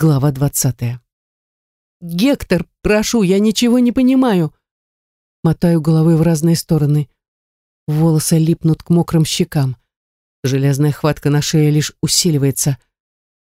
Глава двадцатая. «Гектор, прошу, я ничего не понимаю!» Мотаю головой в разные стороны. Волосы липнут к мокрым щекам. Железная хватка на шее лишь усиливается.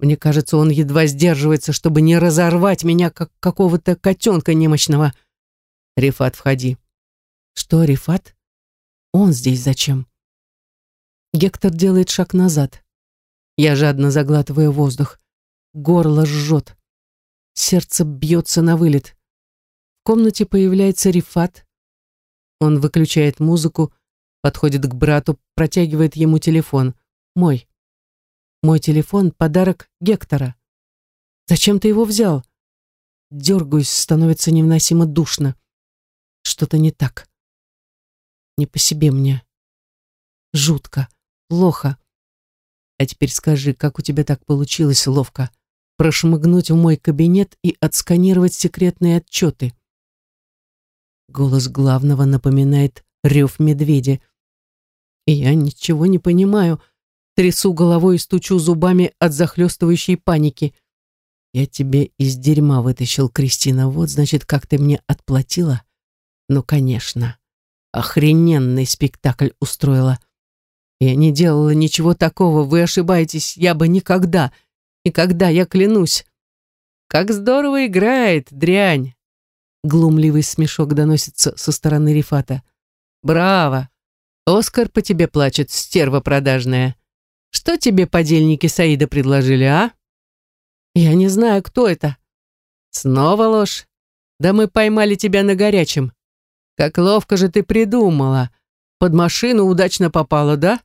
Мне кажется, он едва сдерживается, чтобы не разорвать меня, как какого-то котенка немощного. «Рифат, входи». «Что, Рифат? Он здесь зачем?» Гектор делает шаг назад. Я жадно заглатываю воздух. Горло жжет. Сердце бьется на вылет. В комнате появляется Рифат. Он выключает музыку, подходит к брату, протягивает ему телефон. Мой. Мой телефон — подарок Гектора. Зачем ты его взял? Дергаюсь, становится невыносимо душно. Что-то не так. Не по себе мне. Жутко, плохо. А теперь скажи, как у тебя так получилось ловко прошмыгнуть в мой кабинет и отсканировать секретные отчеты? Голос главного напоминает рев медведя. И я ничего не понимаю, трясу головой и стучу зубами от захлестывающей паники. Я тебе из дерьма вытащил, Кристина, вот, значит, как ты мне отплатила? Ну, конечно. Охрененный спектакль устроила. Я не делала ничего такого, вы ошибаетесь, я бы никогда, никогда, я клянусь. Как здорово играет, дрянь. Глумливый смешок доносится со стороны Рифата. Браво! Оскар по тебе плачет, стерва продажная. Что тебе подельники Саида предложили, а? Я не знаю, кто это. Снова ложь. Да мы поймали тебя на горячем. Как ловко же ты придумала. Под машину удачно попала, да?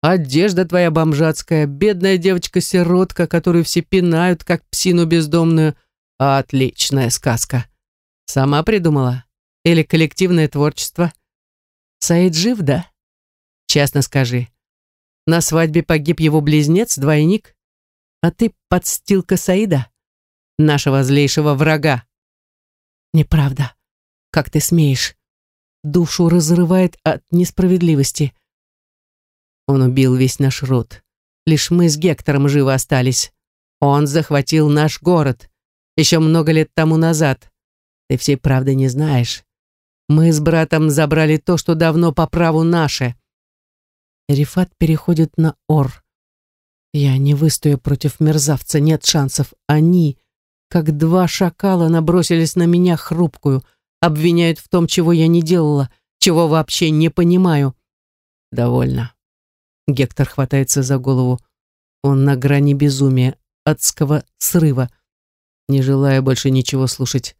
Одежда твоя бомжатская, бедная девочка-сиротка, которую все пинают, как псину бездомную. Отличная сказка. Сама придумала? Или коллективное творчество? Саид жив, да? Честно скажи. На свадьбе погиб его близнец, двойник, а ты подстилка Саида, нашего злейшего врага. Неправда. Как ты смеешь? Душу разрывает от несправедливости. Он убил весь наш род. Лишь мы с Гектором живы остались. Он захватил наш город. Еще много лет тому назад. Ты всей правды не знаешь. Мы с братом забрали то, что давно по праву наше. Рифат переходит на Ор. Я не выстою против мерзавца, нет шансов. Они, как два шакала, набросились на меня хрупкую, обвиняют в том, чего я не делала, чего вообще не понимаю. Довольно. Гектор хватается за голову. Он на грани безумия, адского срыва. Не желая больше ничего слушать.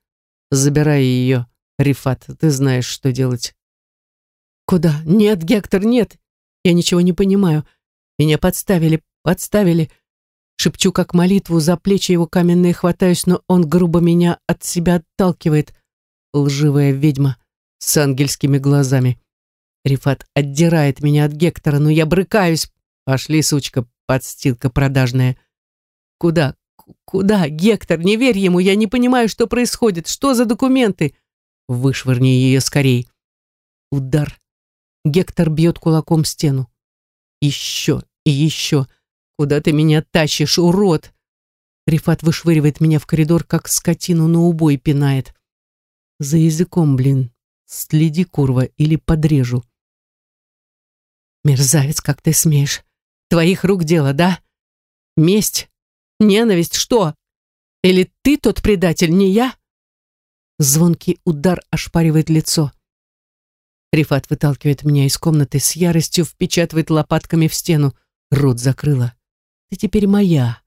Забирай ее, Рифат, ты знаешь, что делать. Куда? Нет, Гектор, нет. Я ничего не понимаю. Меня подставили, подставили. Шепчу как молитву, за плечи его каменные хватаюсь, но он грубо меня от себя отталкивает. Лживая ведьма с ангельскими глазами. Рифат отдирает меня от Гектора, но я брыкаюсь. Пошли, сучка, подстилка продажная. Куда? Куда? Гектор, не верь ему, я не понимаю, что происходит. Что за документы? Вышвырни ее скорей. Удар. Гектор бьет кулаком стену. Еще и еще. Куда ты меня тащишь, урод? Рифат вышвыривает меня в коридор, как скотину на убой пинает. За языком, блин. Следи, курва, или подрежу. Мерзавец, как ты смеешь. Твоих рук дело, да? Месть? Ненависть? Что? Или ты тот предатель, не я? Звонкий удар ошпаривает лицо. Рифат выталкивает меня из комнаты, с яростью впечатывает лопатками в стену. Рот закрыла. Ты теперь моя.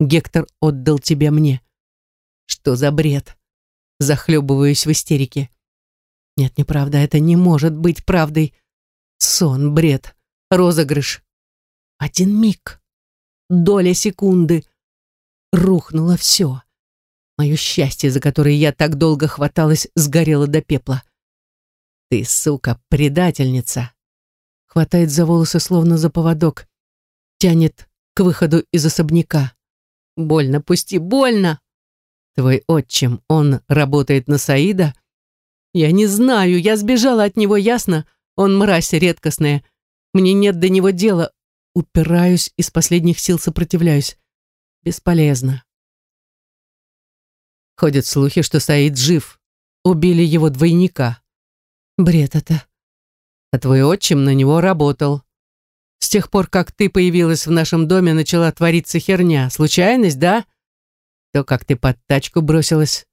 Гектор отдал тебя мне. Что за бред? Захлебываюсь в истерике. Нет, неправда, это не может быть правдой. Сон, бред, розыгрыш. Один миг, доля секунды. Рухнуло все. Мое счастье, за которое я так долго хваталась, сгорело до пепла. Ты, сука, предательница. Хватает за волосы, словно за поводок. Тянет к выходу из особняка. Больно, пусти, больно. Твой отчим, он работает на Саида? Я не знаю, я сбежала от него, ясно? Он мразь редкостная. Мне нет до него дела. Упираюсь, из последних сил сопротивляюсь. Бесполезно. Ходят слухи, что Саид жив. Убили его двойника. Бред это. А твой отчим на него работал. С тех пор, как ты появилась в нашем доме, начала твориться херня. Случайность, да? То, как ты под тачку бросилась.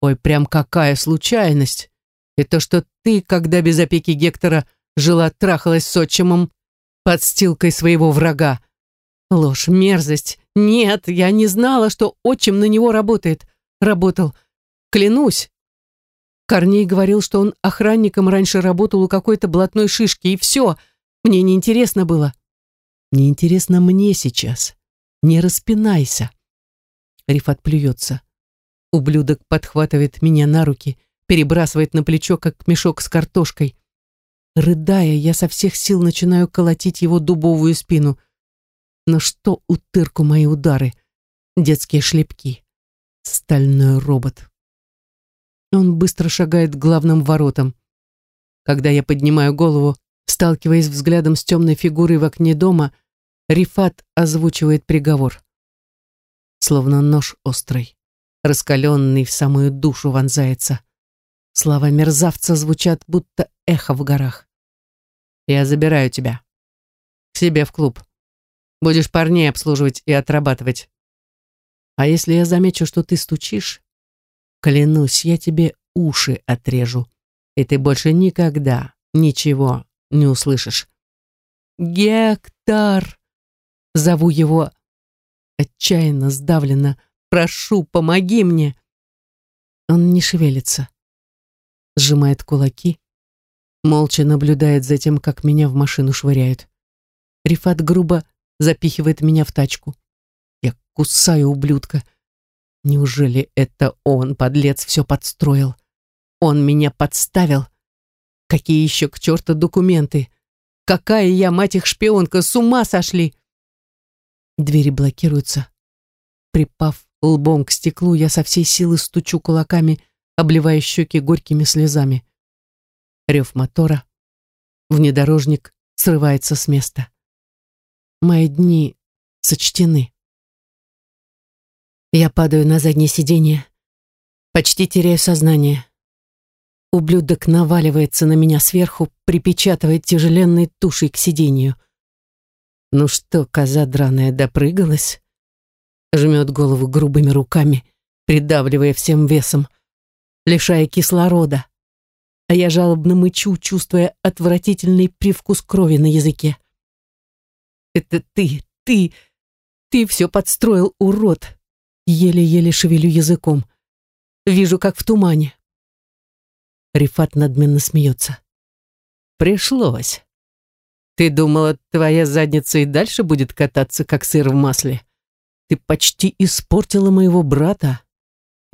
Ой, прям какая случайность. И то, что ты, когда без опеки Гектора жила, трахалась с отчимом, подстилкой своего врага. Ложь, мерзость. Нет, я не знала, что отчим на него работает. Работал. Клянусь. Корней говорил, что он охранником раньше работал у какой-то блатной шишки, и все. Мне неинтересно было. Неинтересно мне сейчас. Не распинайся. Рифат плюется. Ублюдок подхватывает меня на руки, перебрасывает на плечо, как мешок с картошкой. Рыдая, я со всех сил начинаю колотить его дубовую спину. Но что утырку мои удары? Детские шлепки. Стальной робот. Он быстро шагает к главным воротам. Когда я поднимаю голову, сталкиваясь взглядом с темной фигурой в окне дома, Рифат озвучивает приговор. Словно нож острый, раскаленный в самую душу вонзается. Слова мерзавца звучат, будто эхо в горах. Я забираю тебя. К себе в клуб. Будешь парней обслуживать и отрабатывать. А если я замечу, что ты стучишь, клянусь, я тебе уши отрежу, и ты больше никогда ничего не услышишь. Гектор! Зову его отчаянно, сдавленно. Прошу, помоги мне. Он не шевелится. Сжимает кулаки, молча наблюдает за тем, как меня в машину швыряют. Рифат грубо запихивает меня в тачку. Я кусаю ублюдка. Неужели это он, подлец, все подстроил? Он меня подставил? Какие еще к черту документы? Какая я, мать их, шпионка, с ума сошли? Двери блокируются. Припав лбом к стеклу, я со всей силы стучу кулаками, обливая щеки горькими слезами рев мотора. Внедорожник срывается с места. Мои дни сочтены. Я падаю на заднее сиденье, почти теряю сознание. Ублюдок наваливается на меня сверху, припечатывает тяжеленной тушей к сиденью. Ну что, коза драная, допрыгалась? Жмет голову грубыми руками, придавливая всем весом, лишая кислорода а я жалобно мычу, чувствуя отвратительный привкус крови на языке. «Это ты, ты, ты все подстроил, урод!» Еле-еле шевелю языком. Вижу, как в тумане. Рифат надменно смеется. «Пришлось. Ты думала, твоя задница и дальше будет кататься, как сыр в масле? Ты почти испортила моего брата.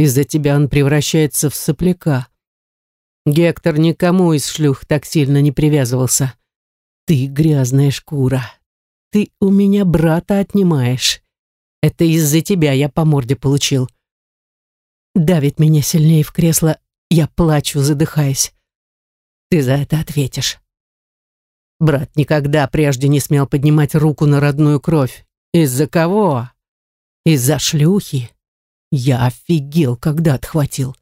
Из-за тебя он превращается в сопляка. Гектор никому из шлюх так сильно не привязывался. Ты грязная шкура. Ты у меня брата отнимаешь. Это из-за тебя я по морде получил. Давит меня сильнее в кресло, я плачу, задыхаясь. Ты за это ответишь. Брат никогда прежде не смел поднимать руку на родную кровь. Из-за кого? Из-за шлюхи. Я офигел, когда отхватил.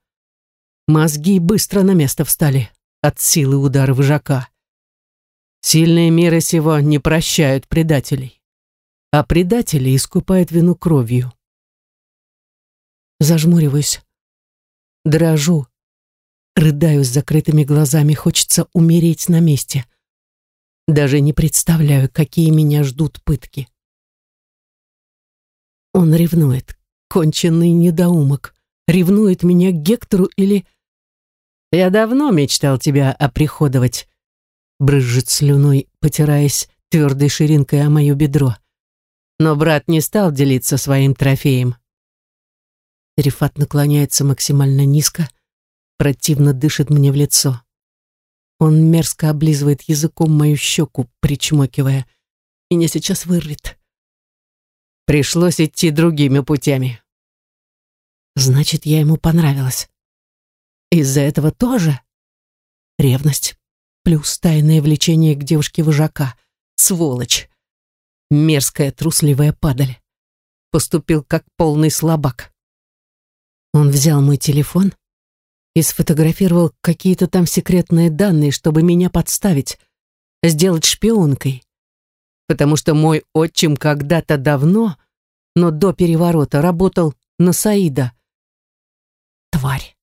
Мозги быстро на место встали от силы удара вожака. Сильные миры сего не прощают предателей, а предатели искупают вину кровью. Зажмуриваюсь, дрожу, рыдаю с закрытыми глазами, хочется умереть на месте. Даже не представляю, какие меня ждут пытки. Он ревнует, конченый недоумок, ревнует меня к Гектору или я давно мечтал тебя оприходовать. Брызжет слюной, потираясь твердой ширинкой о мое бедро. Но брат не стал делиться своим трофеем. Рифат наклоняется максимально низко, противно дышит мне в лицо. Он мерзко облизывает языком мою щеку, причмокивая. Меня сейчас вырвет. Пришлось идти другими путями. Значит, я ему понравилась. Из-за этого тоже? Ревность. Плюс тайное влечение к девушке-вожака. Сволочь. Мерзкая трусливая падаль. Поступил как полный слабак. Он взял мой телефон и сфотографировал какие-то там секретные данные, чтобы меня подставить, сделать шпионкой. Потому что мой отчим когда-то давно, но до переворота, работал на Саида. Тварь.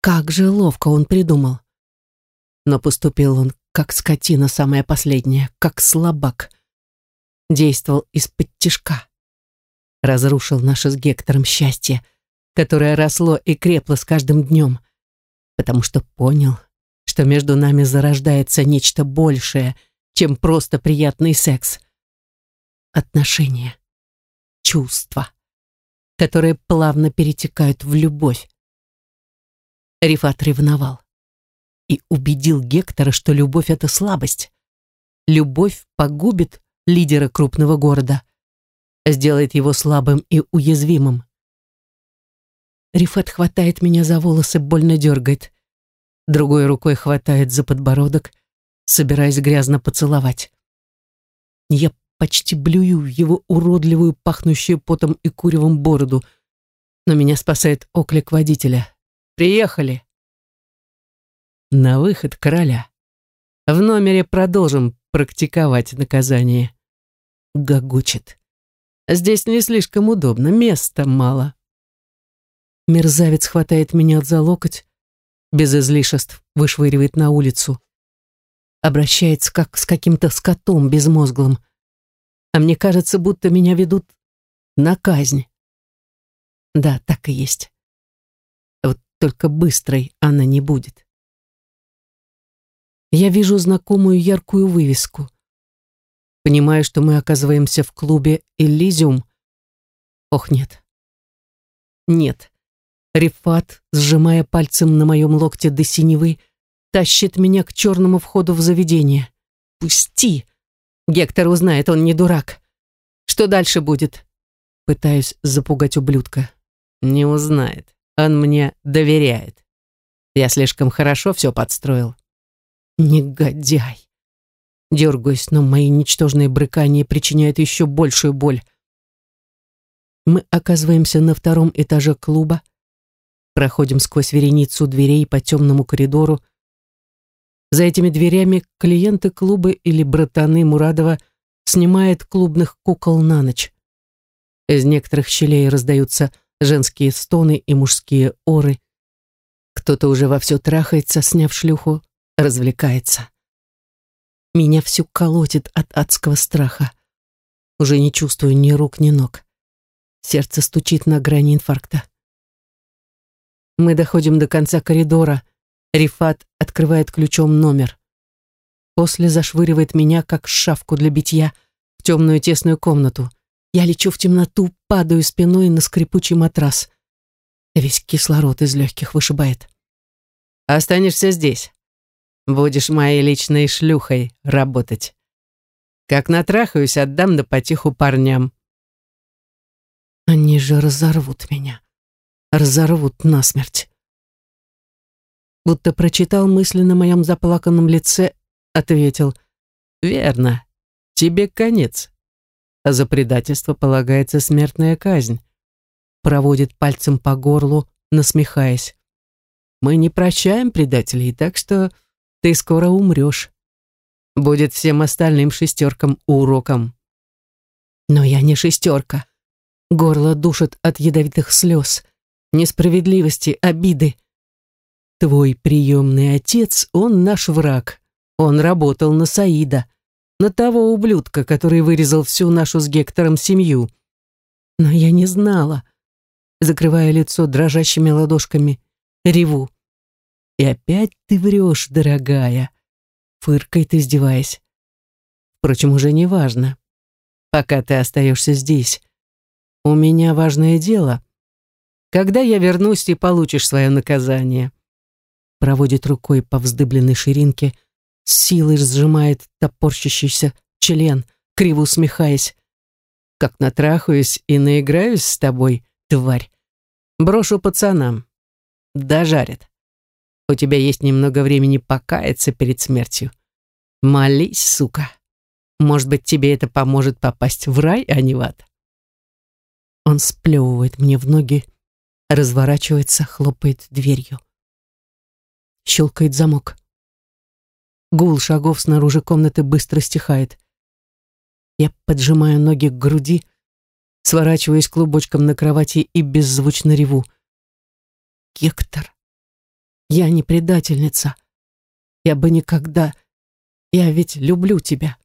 Как же ловко он придумал. Но поступил он как скотина самая последняя, как слабак. Действовал из-под тишка. Разрушил наше с Гектором счастье, которое росло и крепло с каждым днем, потому что понял, что между нами зарождается нечто большее, чем просто приятный секс. Отношения, чувства, которые плавно перетекают в любовь. Рифат ревновал и убедил Гектора, что любовь — это слабость. Любовь погубит лидера крупного города, сделает его слабым и уязвимым. Рифат хватает меня за волосы, больно дергает. Другой рукой хватает за подбородок, собираясь грязно поцеловать. Я почти блюю его уродливую, пахнущую потом и куревом бороду, но меня спасает оклик водителя. «Приехали!» На выход короля. В номере продолжим практиковать наказание. Гогочет. Здесь не слишком удобно, места мало. Мерзавец хватает меня за локоть, без излишеств вышвыривает на улицу. Обращается как с каким-то скотом безмозглым. А мне кажется, будто меня ведут на казнь. Да, так и есть. Вот только быстрой она не будет. Я вижу знакомую яркую вывеску. Понимаю, что мы оказываемся в клубе «Элизиум». Ох, нет. Нет. Рифат, сжимая пальцем на моем локте до синевы, тащит меня к черному входу в заведение. «Пусти!» Гектор узнает, он не дурак. Что дальше будет? Пытаюсь запугать ублюдка. Не узнает. Он мне доверяет. Я слишком хорошо все подстроил. Негодяй. Дергаюсь, но мои ничтожные брыкания причиняют еще большую боль. Мы оказываемся на втором этаже клуба, проходим сквозь вереницу дверей по темному коридору. За этими дверями клиенты клуба или братаны Мурадова снимают клубных кукол на ночь. Из некоторых щелей раздаются женские стоны и мужские оры. Кто-то уже вовсю трахается, сняв шлюху, развлекается. Меня всю колотит от адского страха. Уже не чувствую ни рук, ни ног. Сердце стучит на грани инфаркта. Мы доходим до конца коридора. Рифат открывает ключом номер. После зашвыривает меня, как шавку для битья, в темную тесную комнату. Я лечу в темноту, падаю спиной на скрипучий матрас. Весь кислород из легких вышибает. «Останешься здесь», Будешь моей личной шлюхой работать. Как натрахаюсь, отдам да потиху парням. Они же разорвут меня. Разорвут насмерть. Будто прочитал мысли на моем заплаканном лице, ответил. Верно, тебе конец. А за предательство полагается смертная казнь. Проводит пальцем по горлу, насмехаясь. Мы не прощаем предателей, так что ты скоро умрешь. Будет всем остальным шестеркам уроком. Но я не шестерка. Горло душит от ядовитых слез, несправедливости, обиды. Твой приемный отец, он наш враг. Он работал на Саида, на того ублюдка, который вырезал всю нашу с Гектором семью. Но я не знала. Закрывая лицо дрожащими ладошками, реву. И опять ты врешь, дорогая. Фыркает, издеваясь. Впрочем, уже не важно. Пока ты остаешься здесь. У меня важное дело. Когда я вернусь, ты получишь свое наказание. Проводит рукой по вздыбленной ширинке, с силой сжимает топорщащийся член, криво усмехаясь. Как натрахаюсь и наиграюсь с тобой, тварь. Брошу пацанам. Дожарят. У тебя есть немного времени покаяться перед смертью. Молись, сука. Может быть, тебе это поможет попасть в рай, а не в ад. Он сплевывает мне в ноги, разворачивается, хлопает дверью. Щелкает замок. Гул шагов снаружи комнаты быстро стихает. Я поджимаю ноги к груди, сворачиваюсь клубочком на кровати и беззвучно реву. Гектор, я не предательница. Я бы никогда... Я ведь люблю тебя.